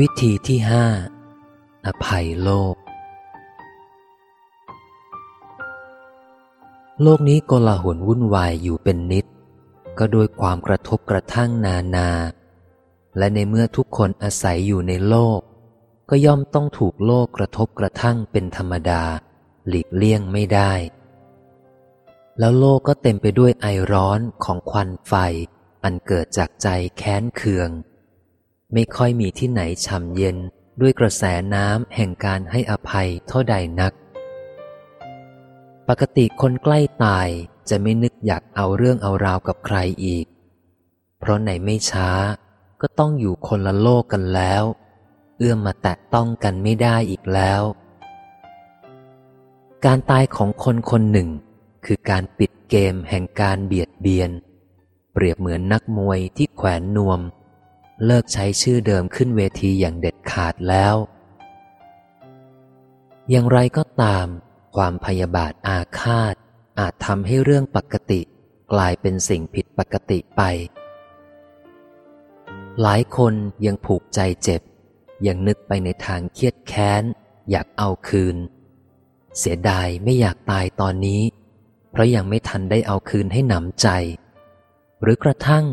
วิธีที่ห้าอภัยโลก โลกนี้กลาหนวุ่นวายอยู่เป็นนิด ก็โดยความกระทบกระทั่งนานา และในเมื่อทุกคนอาศัยอยู่ในโลก ก็ย่อมต้องถูกโลกกระทบกระทั่งเป็นธรรมดา หลีกเลี่ยงไม่ได้ แล้วโลกก็เต็มไปด้วยไอร้อนของควันไฟ อันเกิดจากใจแค้นเคือง ไม่ค่อยมีที่ไหนช่ำเย็นด้วยกระแสน้ำแห่งการให้อภัยเท่าใดนัก ปกติคนใกล้ตายจะไม่นึกอยากเอาเรื่องเอาราวกับใครอีก เพราะไหนไม่ช้าก็ต้องอยู่คนละโลกกันแล้ว เอื้อมมาแตะต้องกันไม่ได้อีกแล้ว การตายของคนคนหนึ่ง คือการปิดเกมแห่งการเบียดเบียน เปรียบเหมือนนักมวยที่แขวนนวม เลิกใช้ชื่อเดิมขึ้นเวทีอย่างเด็ดขาดแล้ว อย่างไรก็ตาม ความพยาบาทอาฆาต อาจทำให้เรื่องปกติ กลายเป็นสิ่งผิดปกติไป หลายคนยังผูกใจเจ็บ ยังนึกไปในทางเครียดแค้น อยากเอาคืน เสียดายไม่อยากตายตอนนี้ เพราะยังไม่ทันได้เอาคืนให้หนำใจ หรือกระทั่ง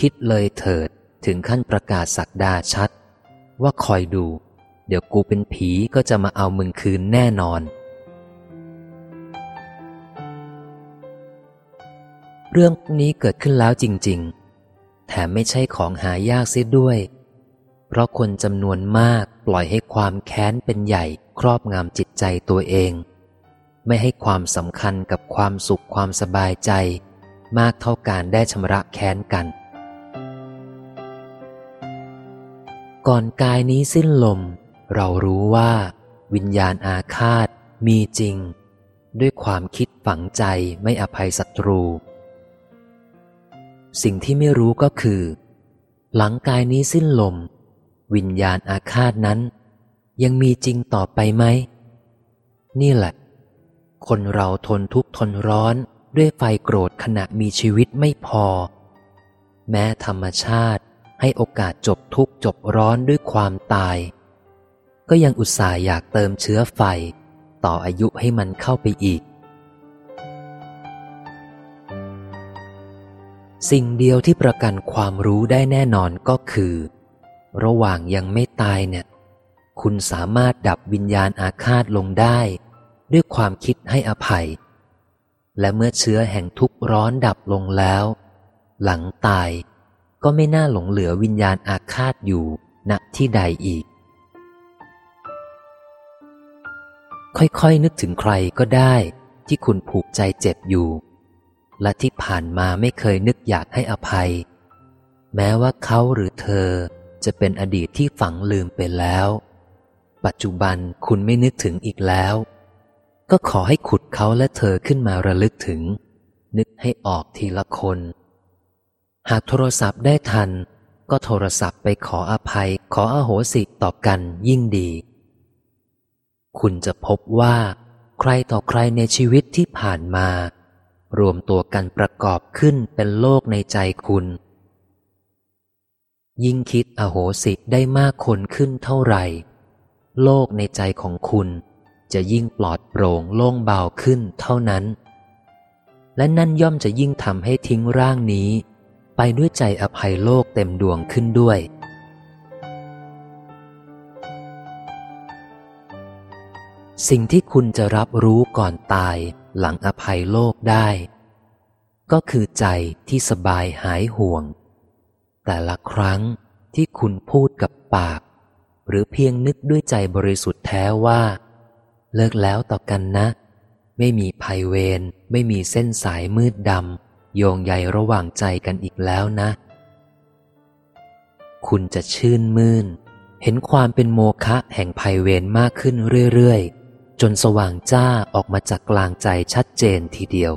คิดเลยเถิด ถึงขั้นประกาศสักดาชัด ว่าคอยดู เดี๋ยวกูเป็นผีก็จะมาเอามึงคืนแน่นอน เรื่องนี้เกิดขึ้นแล้วจริง ๆ แถมไม่ใช่ของหายากเสียด้วย เพราะคนจำนวนมากปล่อยให้ความแค้นเป็นใหญ่ครอบงำจิตใจตัวเอง ไม่ให้ความสำคัญกับความสุขความสบายใจ มากเท่าการได้ชำระแค้นกัน ก่อนกายนี้สิ้นลม เรารู้ว่า วิญญาณอาฆาตมีจริง ด้วยความคิดฝังใจไม่อภัยศัตรู สิ่งที่ไม่รู้ก็คือ หลังกายนี้สิ้นลม วิญญาณอาฆาตนั้น ยังมีจริงต่อไปไหม นี่แหละ คนเราทนทุกข์ทนร้อนด้วยไฟโกรธขณะมีชีวิตไม่พอ แม้ธรรมชาติ ให้โอกาสจบทุกข์จบร้อนด้วยความตาย ก็ยังอุตส่าห์อยากเติมเชื้อไฟ ต่ออายุให้มันเข้าไปอีก สิ่งเดียวที่ประกันความรู้ได้แน่นอนก็คือ ระหว่างยังไม่ตายเนี่ย คุณสามารถดับวิญญาณอาฆาตลงได้ ด้วยความคิดให้อภัย และเมื่อเชื้อแห่งทุกร้อนดับลงแล้ว หลังตาย ก็ไม่น่าหลงเหลือวิญญาณอาฆาตอยู่ณที่ใดอีก ค่อยๆนึกถึงใครก็ได้ที่คุณผูกใจเจ็บอยู่ และที่ผ่านมาไม่เคยนึกอยากให้อภัย แม้ว่าเขาหรือเธอจะเป็นอดีตที่ฝังลืมไปแล้ว ปัจจุบันคุณไม่นึกถึงอีกแล้ว ก็ขอให้ขุดเขาและเธอขึ้นมาระลึกถึง นึกให้ออกทีละคน หากโทรศัพท์ได้ทัน ก็โทรศัพท์ไปขออภัย ขออโหสิต่อกันยิ่งดี คุณจะพบว่า ใครต่อใครในชีวิตที่ผ่านมา รวมตัวกันประกอบขึ้นเป็นโลกในใจคุณ ยิ่งคิดอโหสิได้มากคนขึ้นเท่าไหร่ โลกในใจของคุณ จะยิ่งปลอดโปร่งโล่งเบาขึ้นเท่านั้น และนั่นย่อมจะยิ่งทำให้ทิ้งร่างนี้ ด้วยใจอภัยโลกเต็มดวงขึ้นด้วย สิ่งที่คุณจะรับรู้ก่อนตายหลังอภัยโลกได้ ก็คือใจที่สบายหายห่วง แต่ละครั้งที่คุณพูดกับปาก หรือเพียงนึกด้วยใจบริสุทธิ์แท้ว่า เลิกแล้วต่อกันนะ ไม่มีภัยเวรไม่มีเส้นสายมืดดำ โยงใยระหว่างใจกันอีกแล้วนะ คุณจะชื่นมื่น เห็นความเป็นโมฆะแห่งภัยเวรมากขึ้นเรื่อย ๆ จนสว่างจ้าออกมาจากกลางใจชัดเจนทีเดียว